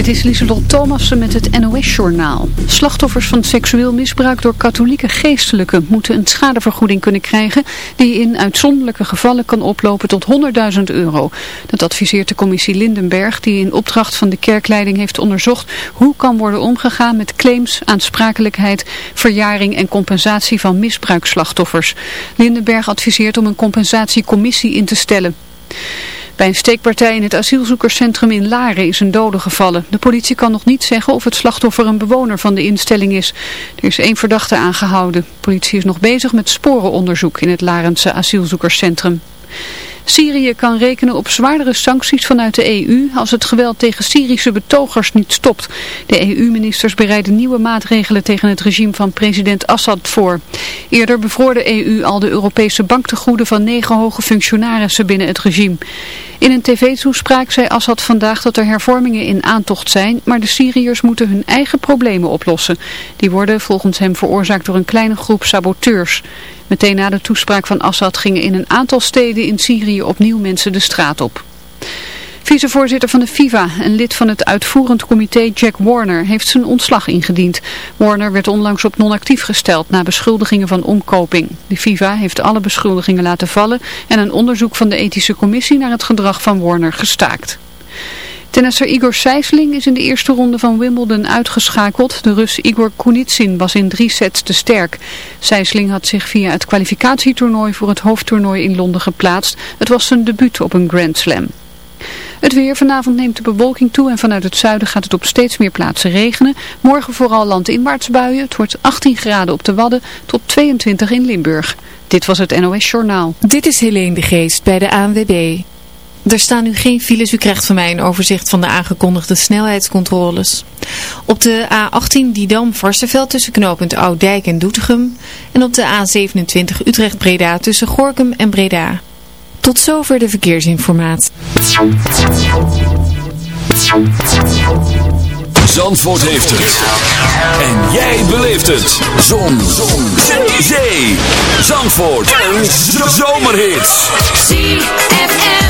Dit is Lieselot Thomassen met het NOS-journaal. Slachtoffers van seksueel misbruik door katholieke geestelijken moeten een schadevergoeding kunnen krijgen die in uitzonderlijke gevallen kan oplopen tot 100.000 euro. Dat adviseert de commissie Lindenberg die in opdracht van de kerkleiding heeft onderzocht hoe kan worden omgegaan met claims, aansprakelijkheid, verjaring en compensatie van misbruikslachtoffers. Lindenberg adviseert om een compensatiecommissie in te stellen. Bij een steekpartij in het asielzoekerscentrum in Laren is een dode gevallen. De politie kan nog niet zeggen of het slachtoffer een bewoner van de instelling is. Er is één verdachte aangehouden. De politie is nog bezig met sporenonderzoek in het Larense asielzoekerscentrum. Syrië kan rekenen op zwaardere sancties vanuit de EU als het geweld tegen Syrische betogers niet stopt. De EU-ministers bereiden nieuwe maatregelen tegen het regime van president Assad voor. Eerder bevroor de EU al de Europese banktegoeden van negen hoge functionarissen binnen het regime. In een tv-toespraak zei Assad vandaag dat er hervormingen in aantocht zijn, maar de Syriërs moeten hun eigen problemen oplossen. Die worden volgens hem veroorzaakt door een kleine groep saboteurs. Meteen na de toespraak van Assad gingen in een aantal steden in Syrië opnieuw mensen de straat op. Vicevoorzitter van de FIFA en lid van het uitvoerend comité Jack Warner heeft zijn ontslag ingediend. Warner werd onlangs op non-actief gesteld na beschuldigingen van omkoping. De FIFA heeft alle beschuldigingen laten vallen en een onderzoek van de ethische commissie naar het gedrag van Warner gestaakt. Tennisser Igor Sijsling is in de eerste ronde van Wimbledon uitgeschakeld. De Rus Igor Kunitsin was in drie sets te sterk. Sijsling had zich via het kwalificatietoernooi voor het hoofdtoernooi in Londen geplaatst. Het was zijn debuut op een Grand Slam. Het weer vanavond neemt de bewolking toe en vanuit het zuiden gaat het op steeds meer plaatsen regenen. Morgen vooral landinwaarts buien. Het wordt 18 graden op de Wadden tot 22 in Limburg. Dit was het NOS Journaal. Dit is Helene de Geest bij de ANWB. Er staan nu geen files. U krijgt van mij een overzicht van de aangekondigde snelheidscontroles. Op de A18 Didam-Varsenveld tussen knooppunt Oudijk en Doetinchem. En op de A27 Utrecht-Breda tussen Gorkum en Breda. Tot zover de verkeersinformatie. Zandvoort heeft het. En jij beleeft het. Zon. Zon. Zee. Zandvoort. Een zomerhit. ZFM.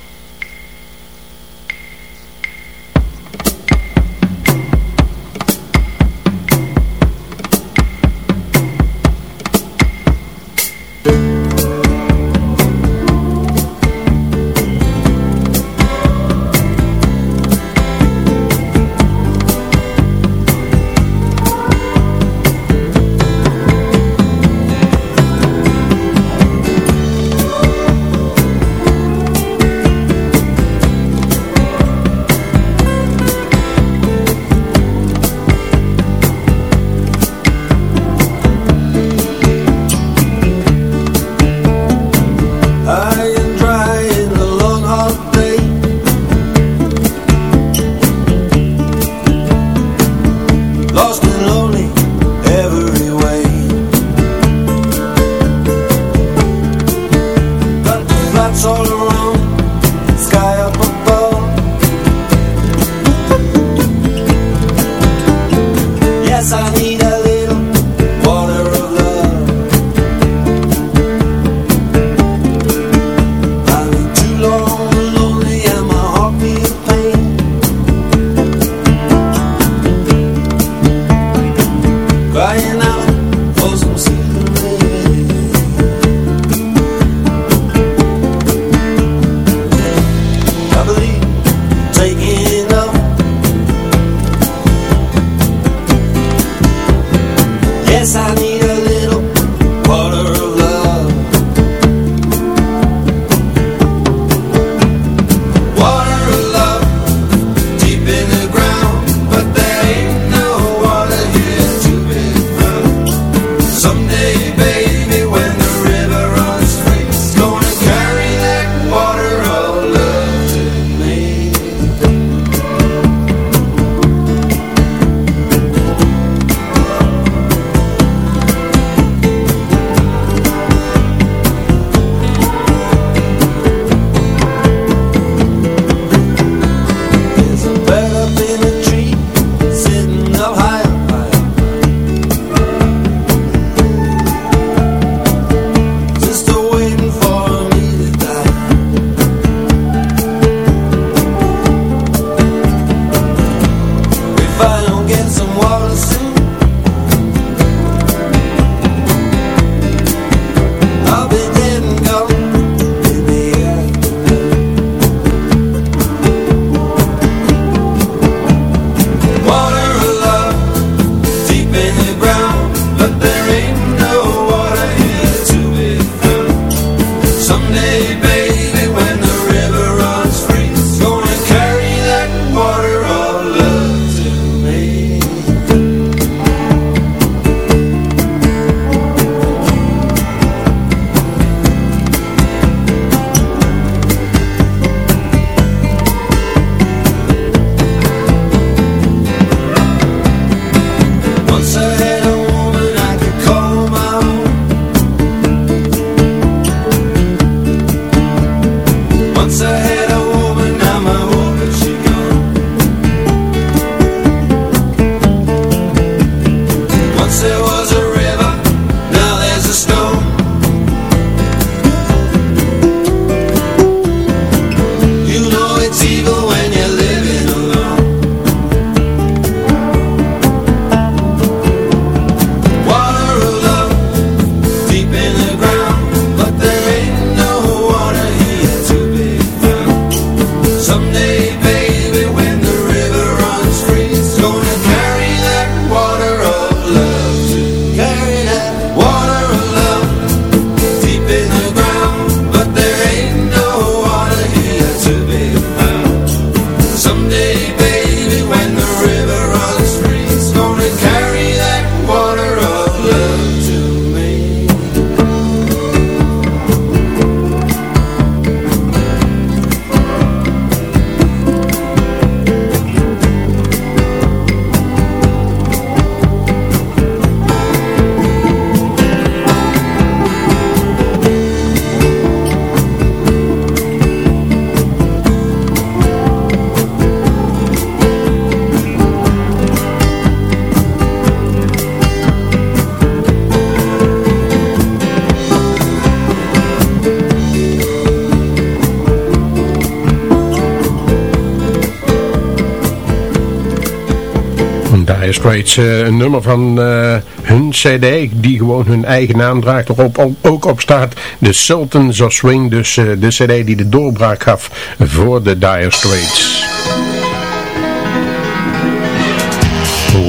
Straits, uh, een nummer van uh, hun cd die gewoon hun eigen naam draagt, erop ook op staat The Sultans of Swing, dus uh, de cd die de doorbraak gaf voor de Dire Straits.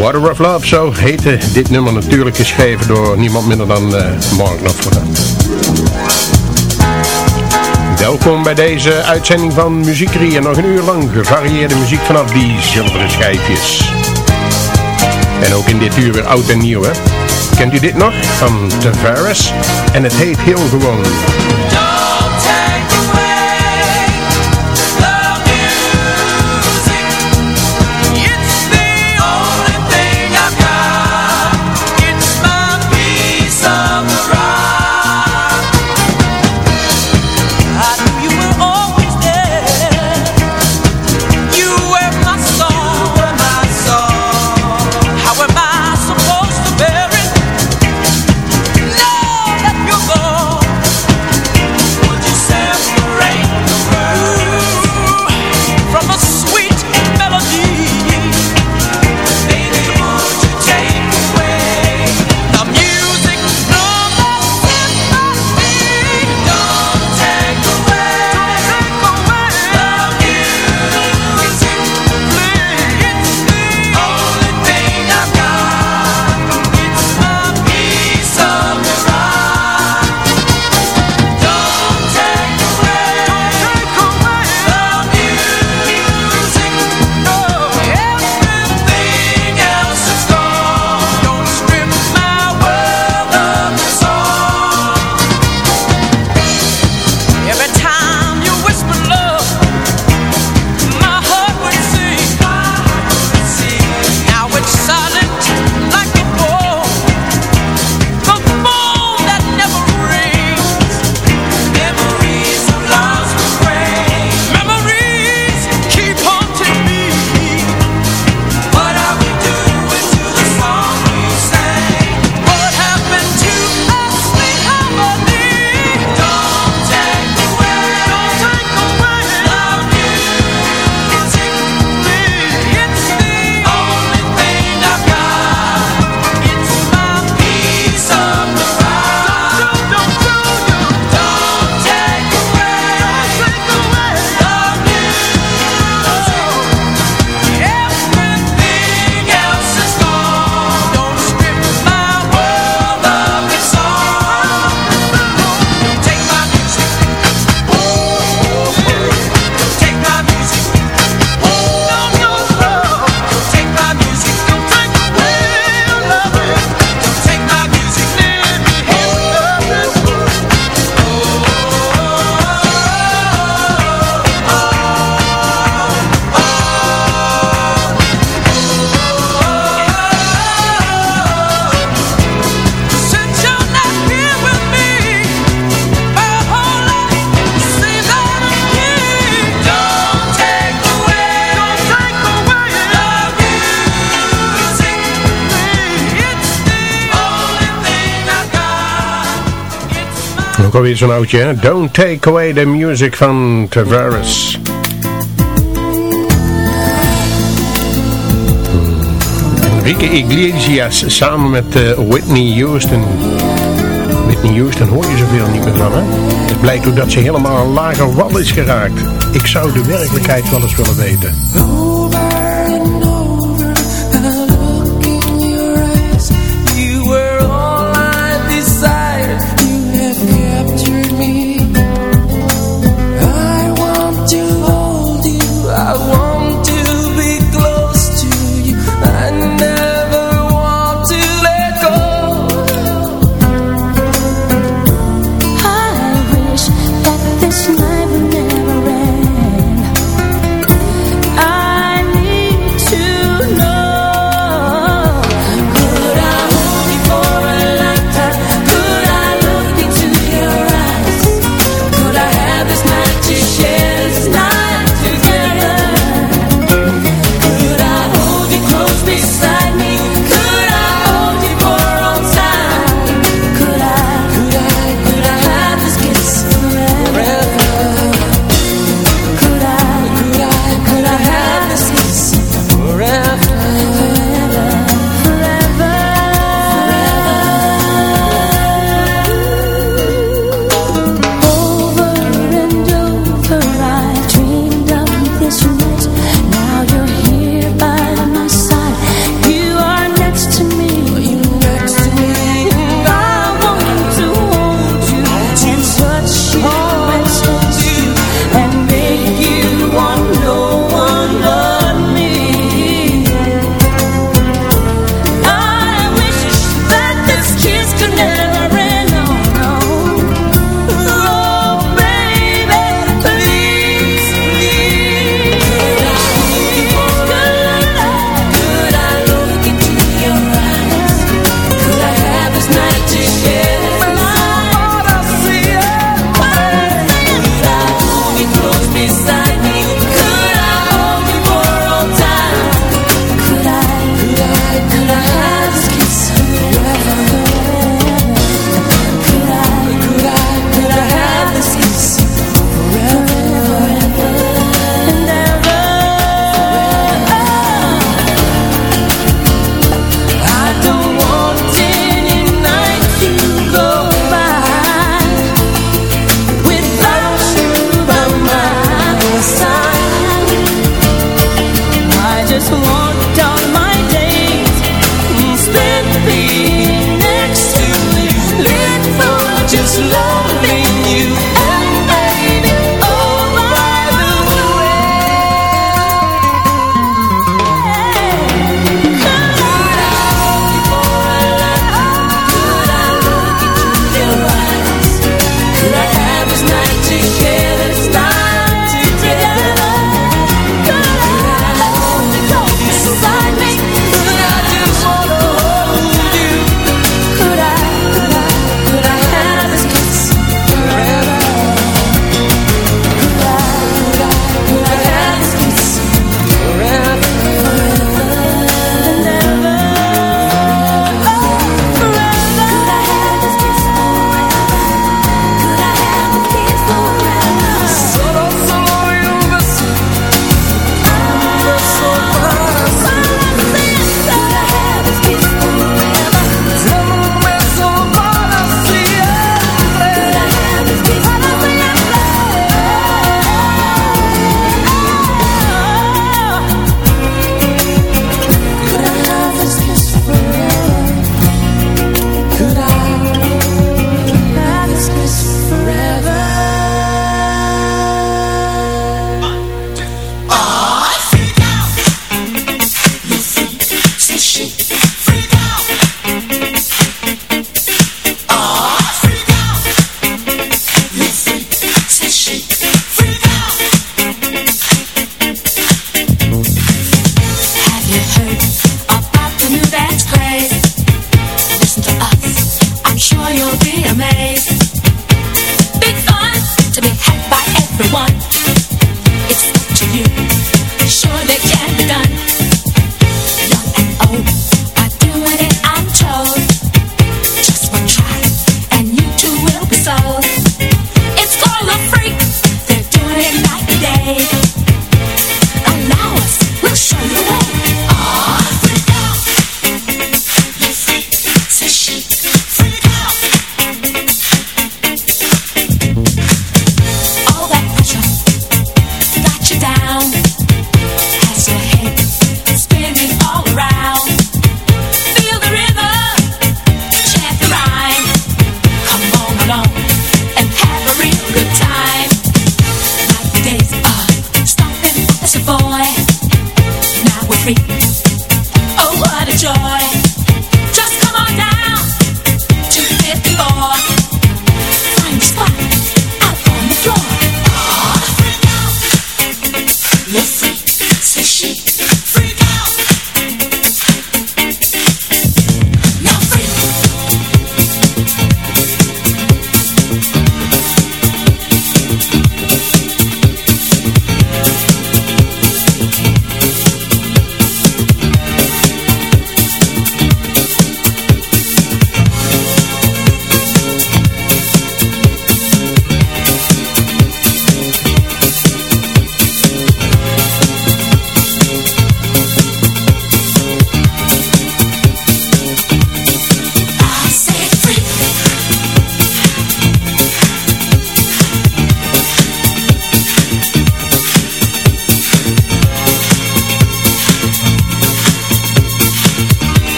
Water of Love, zo heette dit nummer natuurlijk geschreven door niemand minder dan Mark Knopfler. Welkom bij deze uitzending van Muziekrie en nog een uur lang gevarieerde muziek vanaf die zilveren schijfjes. En ook in dit uur weer oud en nieuw, hè? Kent u dit nog? Van Tavares. En het heet heel gewoon... Ook alweer zo'n oudje, hè? Don't Take Away the Music van Tavares. Enrique Iglesias samen met uh, Whitney Houston. Whitney Houston hoor je zoveel niet meer van, hè? Het blijkt ook dat ze helemaal een lager wal is geraakt. Ik zou de werkelijkheid wel eens willen weten.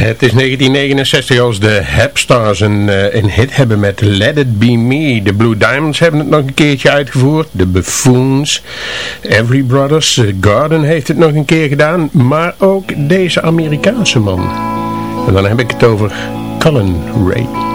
Het is 1969 als de Hepstars een, uh, een hit hebben met Let It Be Me. De Blue Diamonds hebben het nog een keertje uitgevoerd. De Buffoons, Every Brothers, uh, Garden heeft het nog een keer gedaan. Maar ook deze Amerikaanse man. En dan heb ik het over Colin Ray.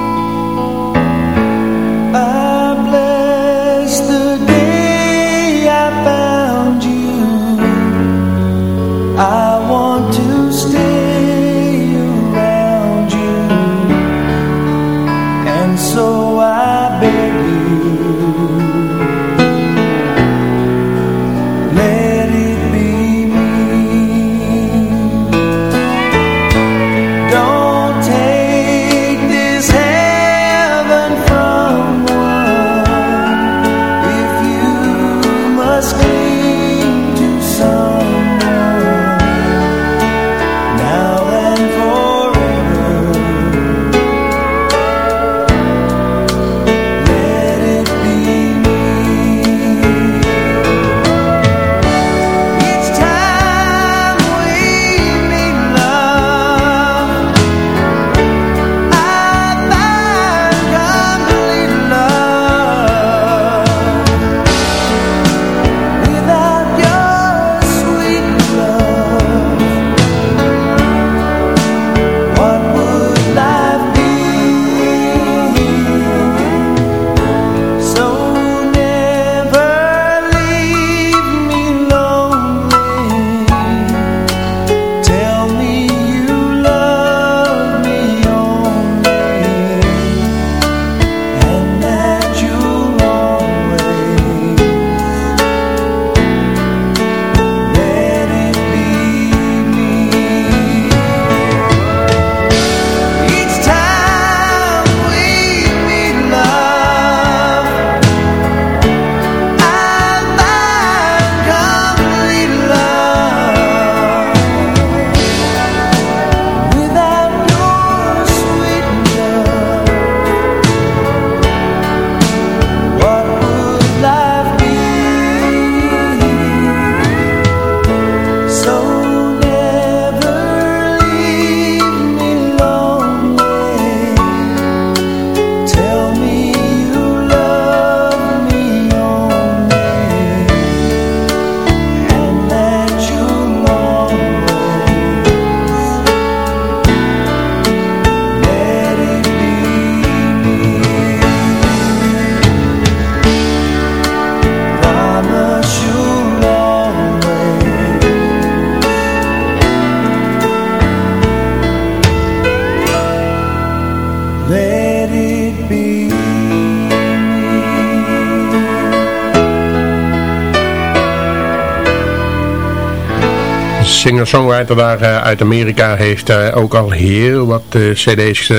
Singer-songwriter daar uh, uit Amerika heeft uh, ook al heel wat uh, cd's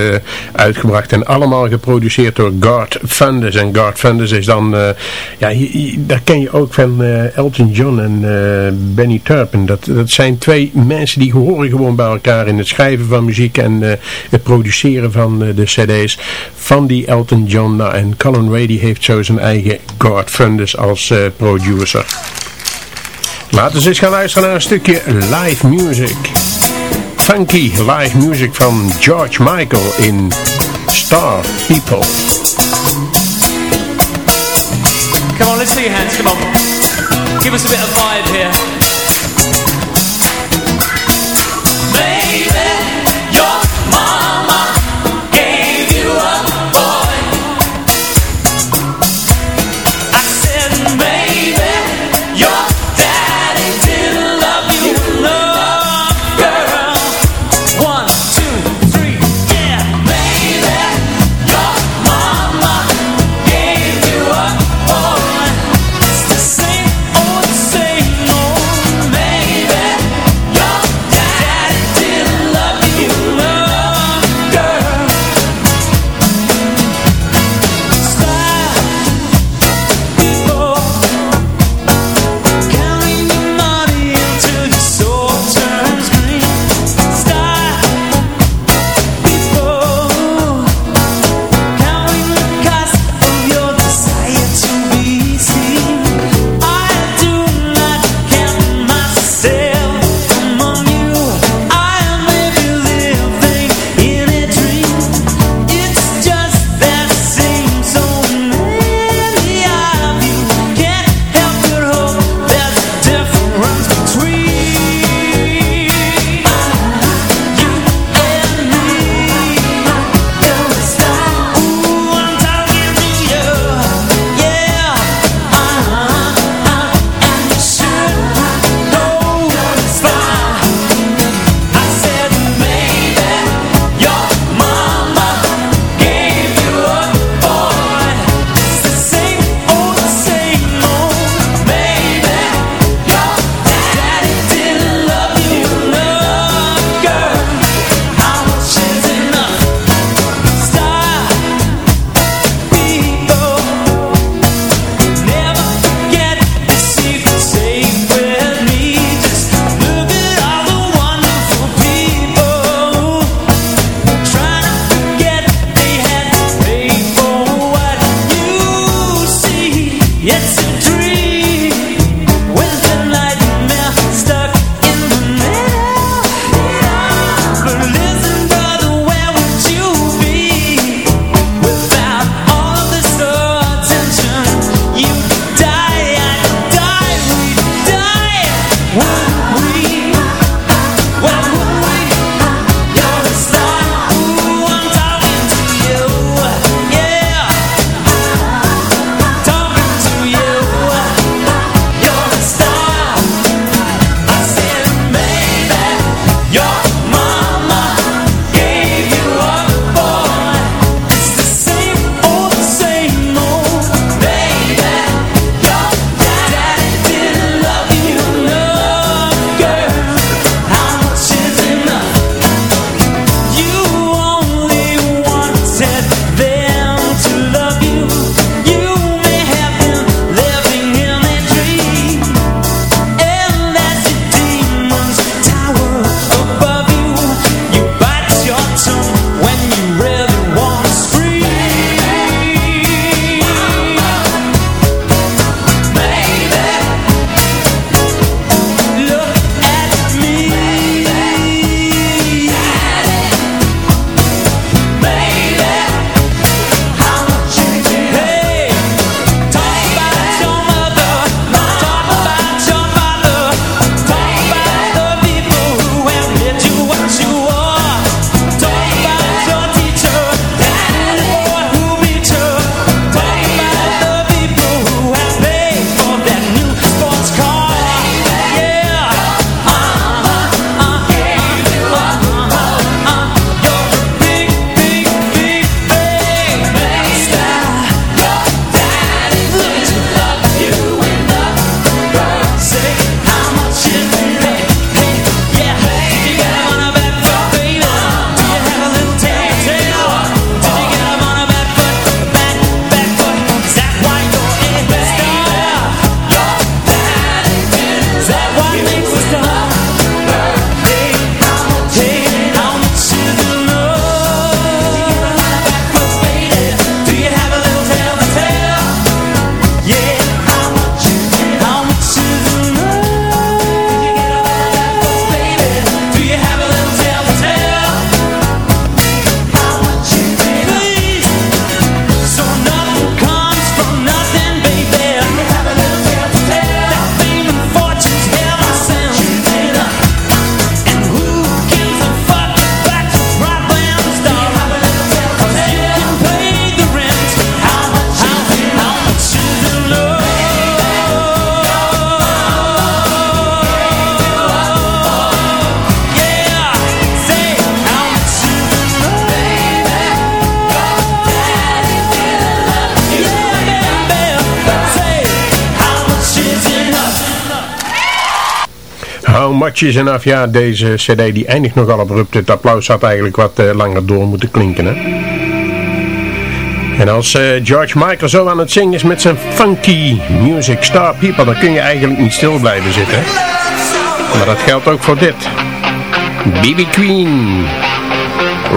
uitgebracht. En allemaal geproduceerd door Garth Funders. En Garth Funders is dan, ja, daar ken je ook van Elton John en Benny Turpin. Dat, dat zijn twee mensen die horen gewoon bij elkaar in het schrijven van muziek en het produceren van de cd's van die Elton John. Nou, en Colin Ray heeft zo zijn eigen Garth Funders als producer. Laten we eens gaan luisteren naar een stukje live music. Funky live music van George Michael in Star People. Come on, let's see your hands, come on. Give us a bit of vibe here. Much Is Enough. Ja, deze cd die eindigt nogal abrupt. Het applaus had eigenlijk wat eh, langer door moeten klinken. Hè? En als eh, George Michael zo aan het zingen is met zijn funky music star people, dan kun je eigenlijk niet stil blijven zitten. Maar dat geldt ook voor dit. BB Queen.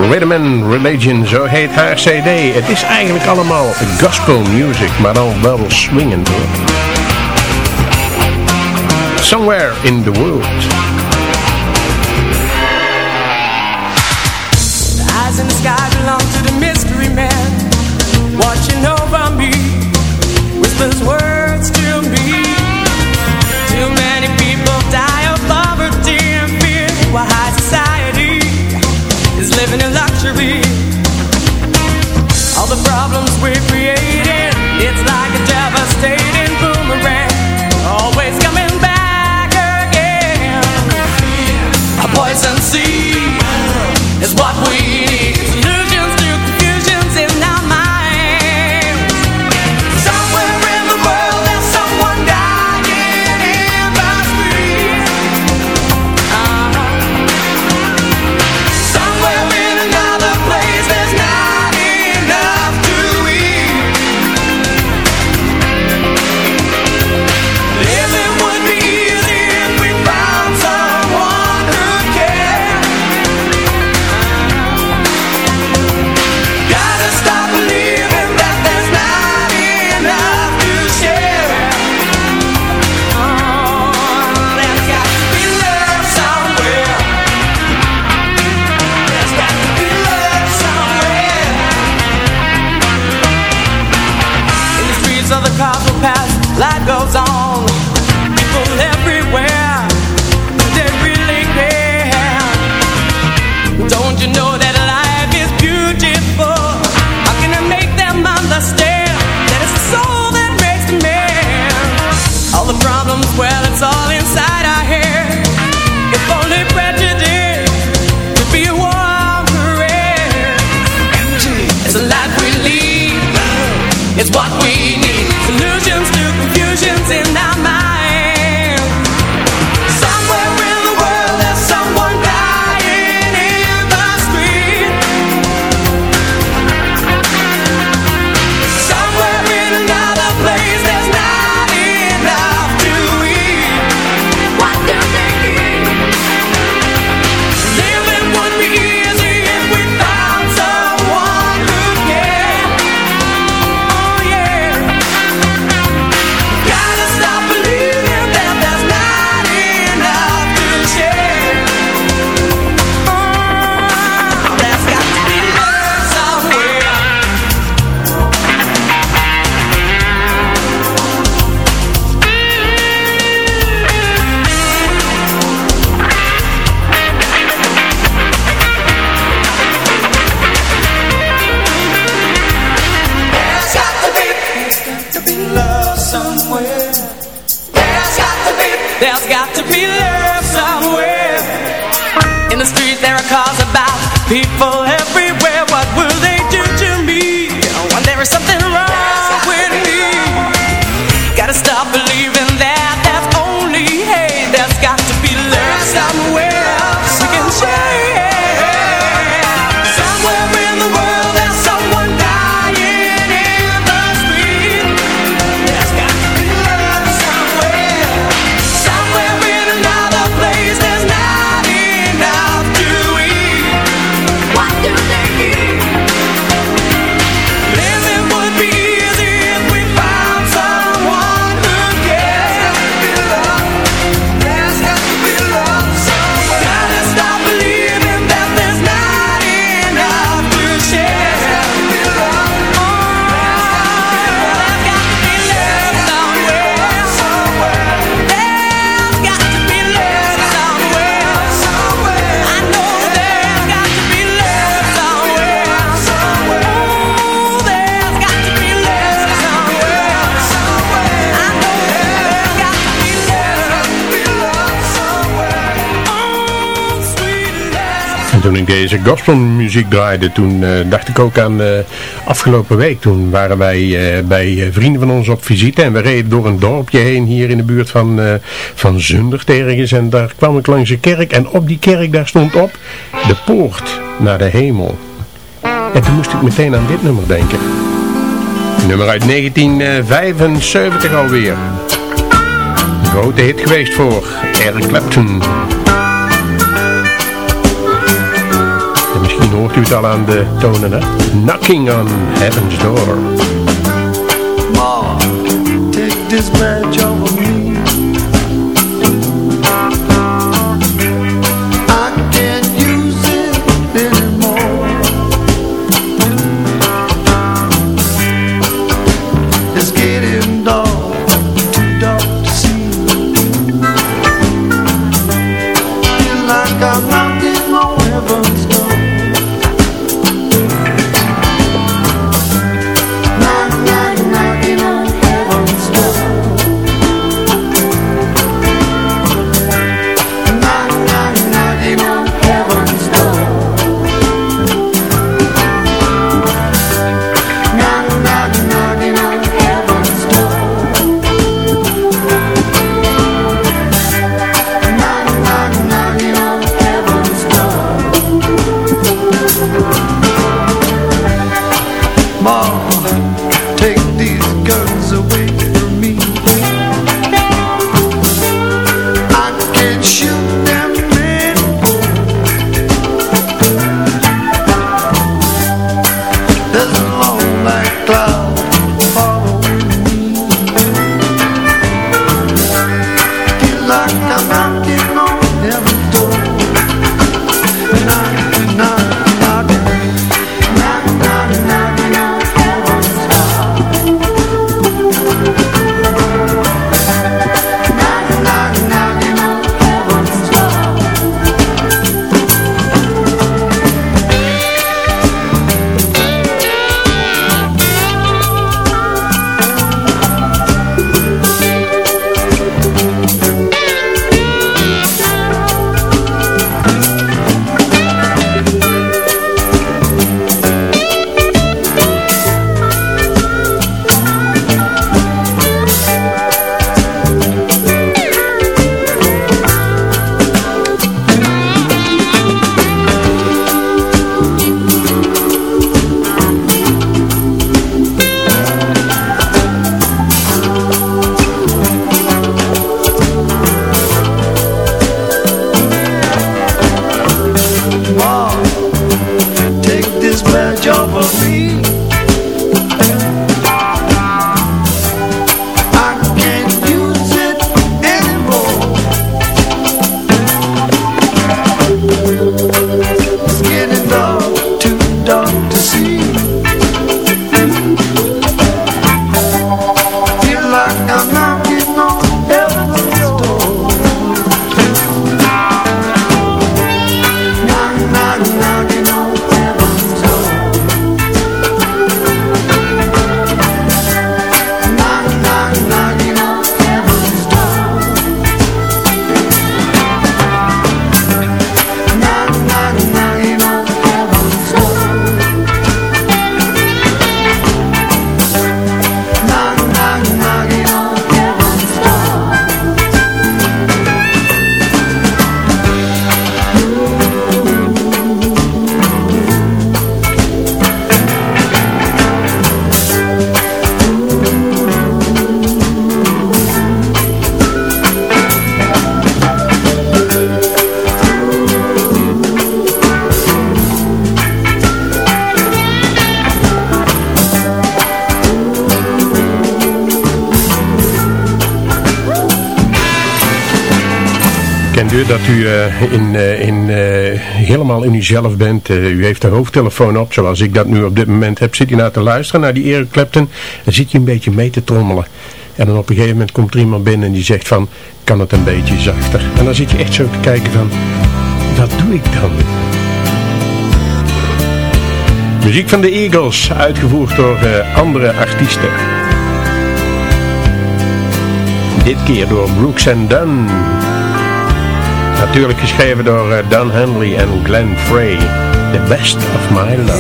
Rhythm and Religion, zo heet haar cd. Het is eigenlijk allemaal gospel music, maar dan wel swingend hoor. Somewhere in the World. people toen ik deze gospelmuziek draaide, toen uh, dacht ik ook aan uh, afgelopen week. Toen waren wij uh, bij vrienden van ons op visite en we reden door een dorpje heen hier in de buurt van, van Zundert ergens. En daar kwam ik langs een kerk en op die kerk daar stond op de poort naar de hemel. En toen moest ik meteen aan dit nummer denken. Nummer uit 1975 alweer. Grote hit geweest voor Eric Clapton. Hoort u het al aan de tonen? Knocking on Heaven's Door. Ma, take this badge dat u uh, in, uh, in, uh, helemaal in uzelf bent. u heeft de hoofdtelefoon op, zoals ik dat nu op dit moment heb. Zit u naar te luisteren naar die Eric Clapton. En zit je een beetje mee te trommelen. En dan op een gegeven moment komt er iemand binnen en die zegt van... Kan het een beetje zachter? En dan zit je echt zo te kijken van... Wat doe ik dan? Muziek van de Eagles, uitgevoerd door andere artiesten. Dit keer door Brooks and Dunn. Natuurlijk geschreven door uh, Don Henley en Glenn Frey. The Best of My Love.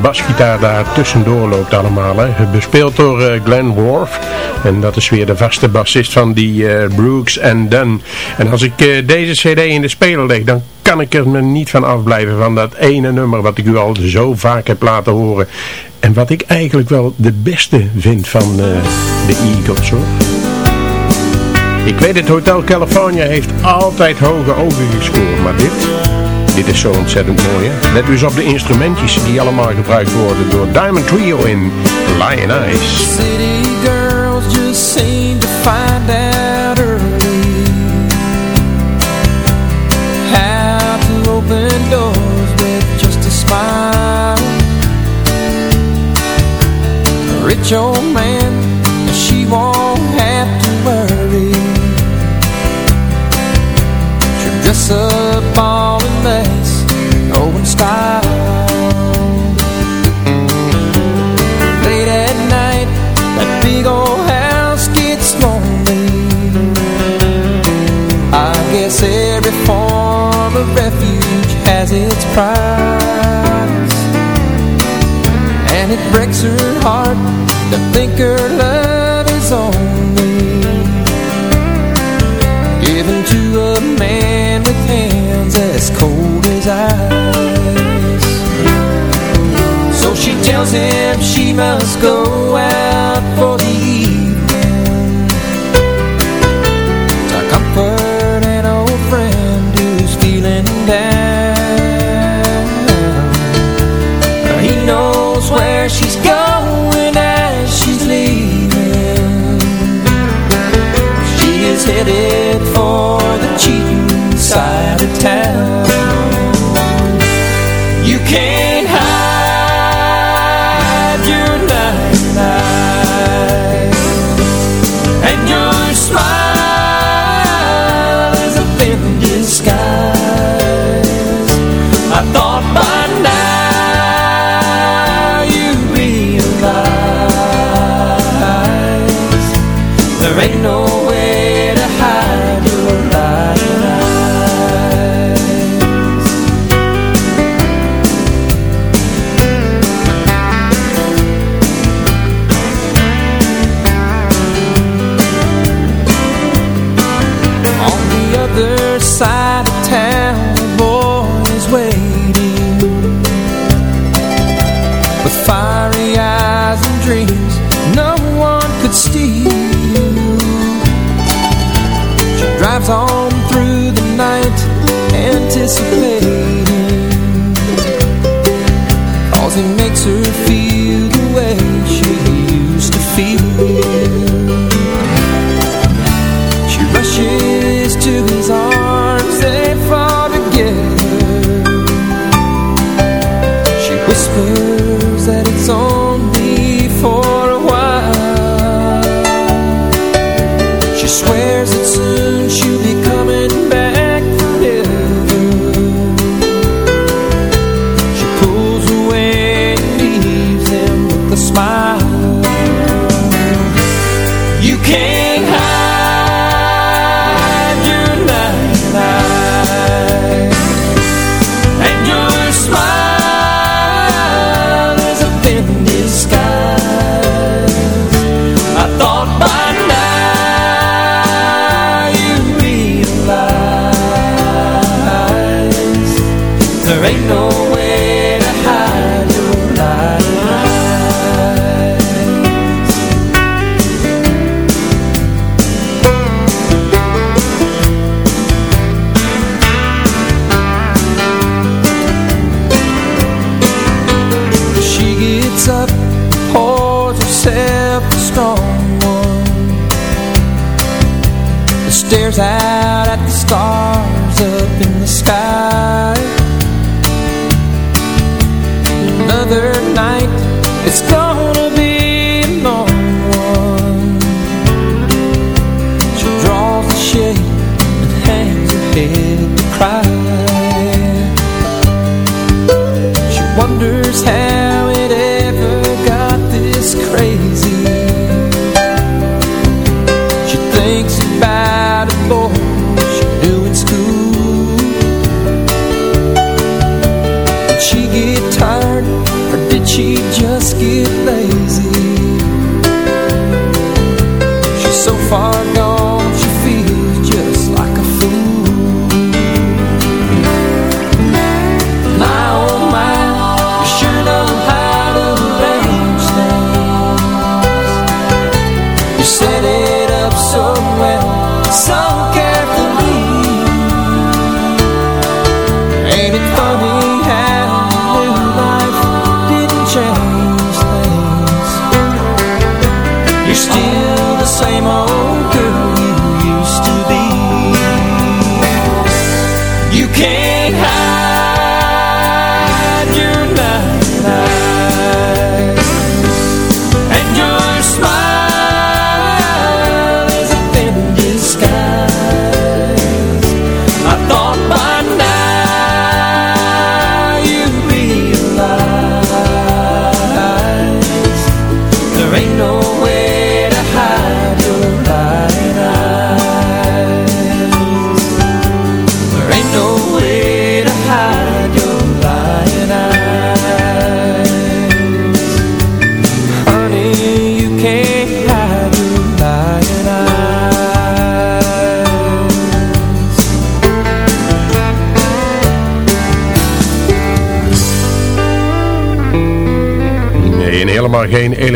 Basgitaar daar tussendoor loopt allemaal. Hè. Bespeeld door uh, Glenn Worf. En dat is weer de vaste bassist van die uh, Brooks and Dunn. En als ik deze cd in de speler leg, dan kan ik er me niet van afblijven van dat ene nummer wat ik u al zo vaak heb laten horen. En wat ik eigenlijk wel de beste vind van de Eagles hoor. Ik weet het, Hotel California heeft altijd hoge ogen gescoord, maar dit... Dit is zo ontzettend mooi, hè? Let dus op de instrumentjes die allemaal gebruikt worden door Diamond Trio in Lion Eyes. City girls just seem to find out early How to open doors with just a smile A rich old man, she won't have to worry She'll dress up has its price And it breaks her heart to think her love is only Given to a man with hands as cold as ice. So she tells him she must go out for the town thinks about a boy she knew in school Did she get tired or did she just get lazy?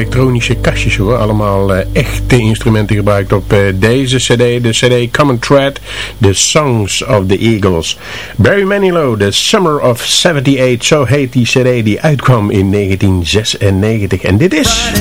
Elektronische kastjes hoor. Allemaal uh, echte instrumenten gebruikt op uh, deze cd. De cd Common Thread, The Songs of the Eagles. Barry Manilow, The Summer of 78. Zo heet die cd die uitkwam in 1996. En dit is...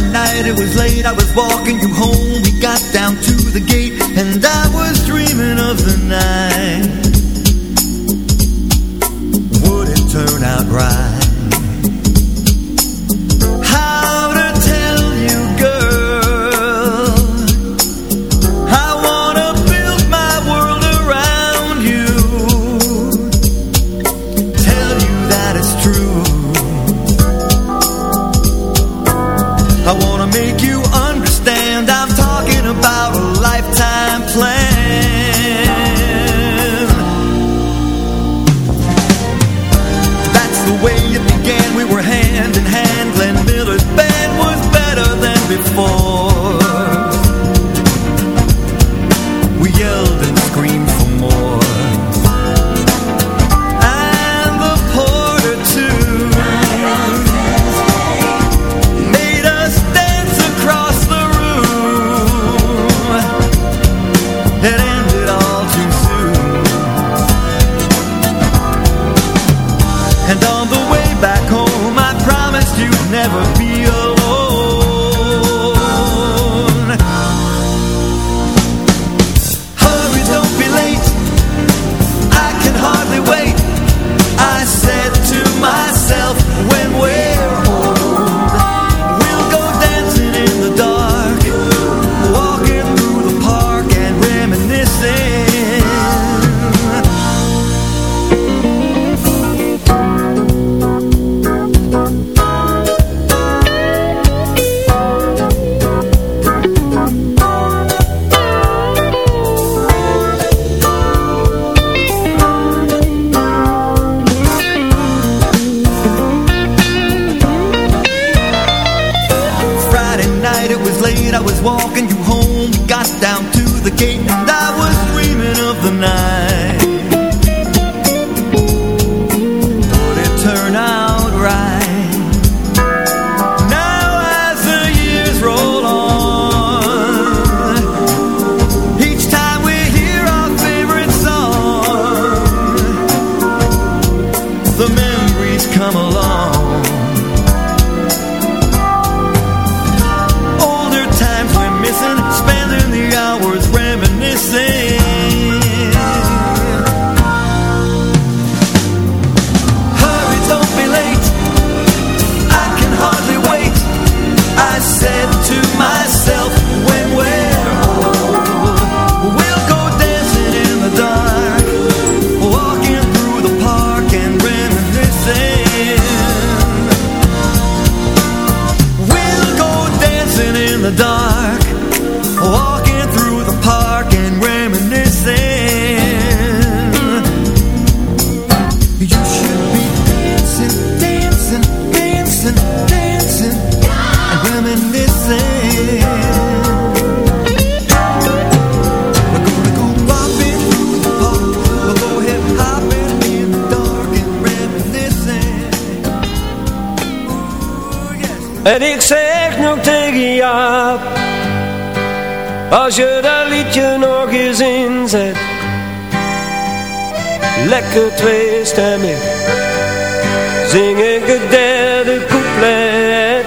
het derde couplet.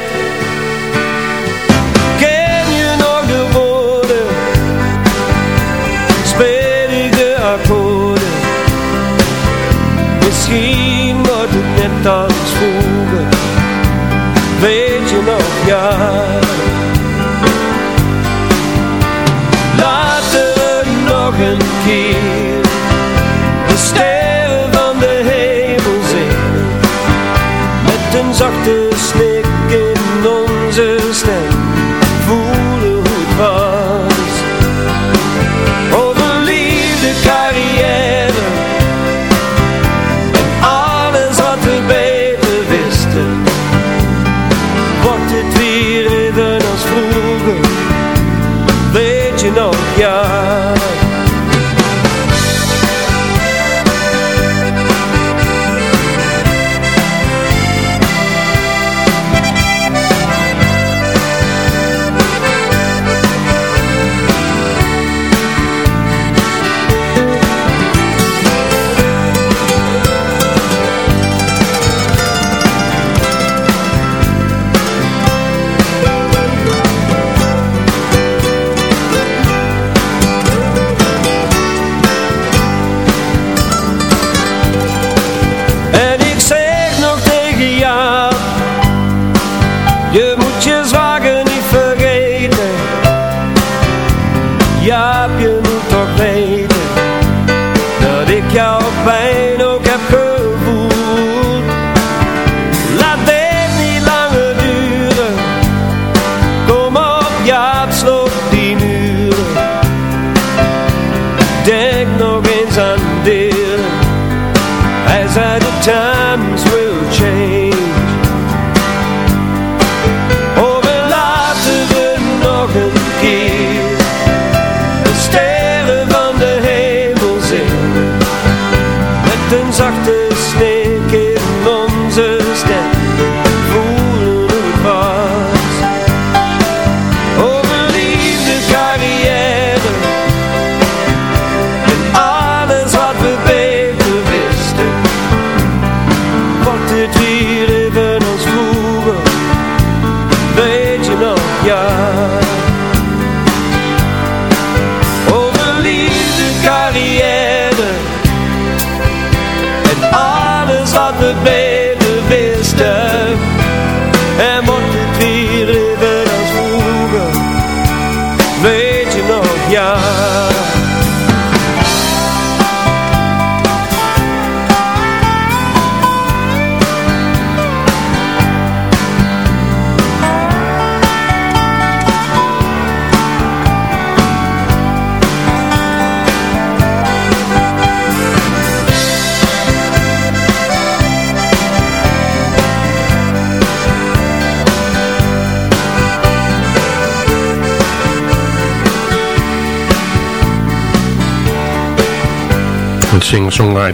Ken je nog de woorden? Speel ik de akkoorden? Misschien wordt het net als vroeger. Weet je nog, ja. Laten we nog een keer zachte snik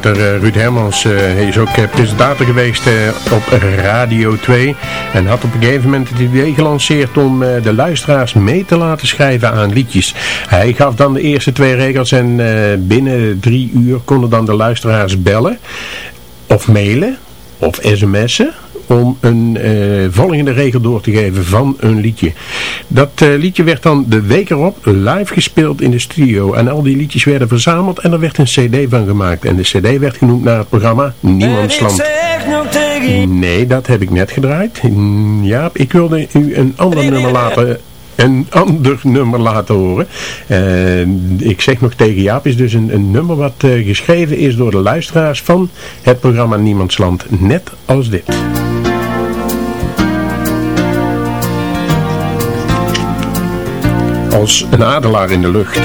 singer-songwriter uh, Ruud Hermans uh, is ook uh, presentator geweest op Radio 2 en had op een gegeven moment het idee gelanceerd om de luisteraars mee te laten schrijven aan liedjes. Hij gaf dan de eerste twee regels en binnen drie uur konden dan de luisteraars bellen of mailen of sms'en om een uh, volgende regel door te geven van een liedje. Dat uh, liedje werd dan de week erop live gespeeld in de studio. En al die liedjes werden verzameld en er werd een cd van gemaakt. En de cd werd genoemd naar het programma Niemandsland. Nee, dat heb ik net gedraaid. Ja, ik wilde u een ander nummer laten een ander nummer laten horen. Uh, ik zeg nog tegen Jaap, is dus een, een nummer wat uh, geschreven is door de luisteraars van het programma Niemandsland. Net als dit. Een adelaar in de lucht.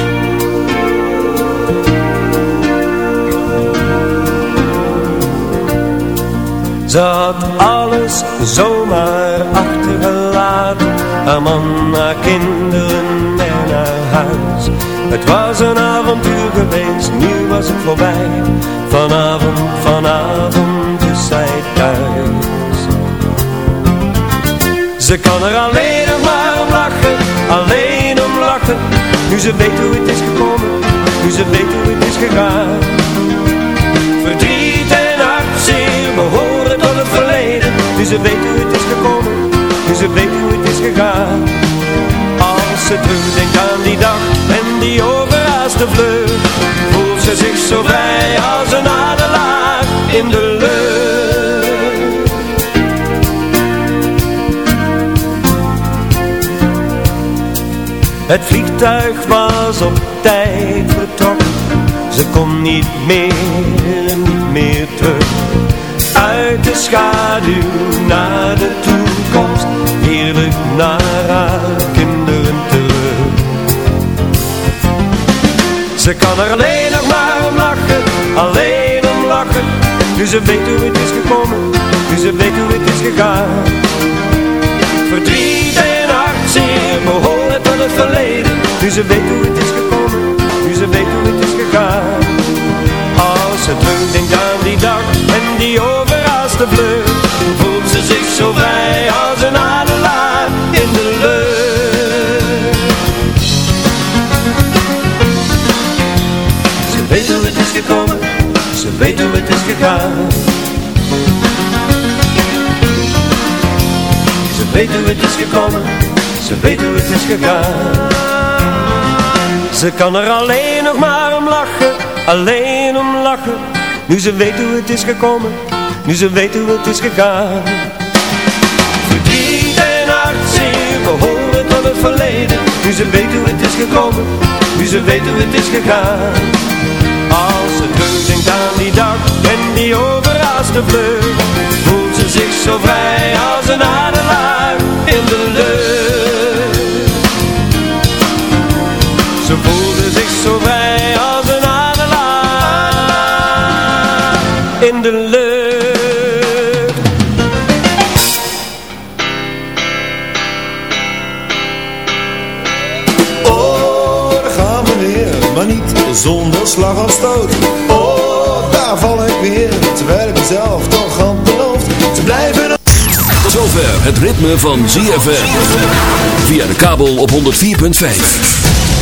Ze had alles zomaar achtergelaten. Haar man, haar kinderen en haar huis. Het was een avontuur geweest, nu was het voorbij. Vanavond, vanavond is zij thuis. Ze kan er alleen maar om lachen Alleen Nu ze weet hoe het is gekomen Nu ze weet hoe het is gegaan. Verdriet en hartzeer behoren tot het verleden. Nu ze weet hoe het is gekomen Nu ze weet hoe het is gegaan. Als ze terugdenkt aan die dag En die overhaaste vlucht Voelt ze zich zo vrij als een adelaar in de lucht Het vliegtuig was op tijd vertrokken. Ze kon niet meer, niet meer terug. Uit de schaduw naar de toekomst. Heerlijk naar haar kinderen terug. Ze kan er alleen nog maar om lachen Alleen om lachen. Nu ze weet hoe het is gekomen Nu ze weet hoe het is gegaan. Verdriet hartzeer behoren tot het verleden. Nu ze weet hoe het is gekomen. Nu ze weet hoe het is gegaan. Als ze terugdenkt aan die dag En die overhaaste vlucht Voelt ze zich zo vrij als een adelaar in de lucht. Ze weet hoe het is gekomen. Ze weet hoe het is gegaan. Ze weet hoe het is gekomen Ze weet hoe het is gegaan. Ze kan er alleen nog maar om lachen Alleen om lachen. Nu ze weet hoe het is gekomen Nu ze weet hoe het is gegaan. Verdriet en hartzeer behoren tot het verleden. Nu ze weet hoe het is gekomen Nu ze weet hoe het is gegaan. Als ze terugdenkt aan die dag En die overhaaste vlucht Voelt ze zich zo vrij als een adelaar in de lucht in de lucht Oh, daar gaan we weer, maar niet zonder slag of stoot. Oh, daar val ik weer, terwijl ik mezelf toch had beloofd te blijven. Tot zover het ritme van ZFM. Via de kabel op 104.5.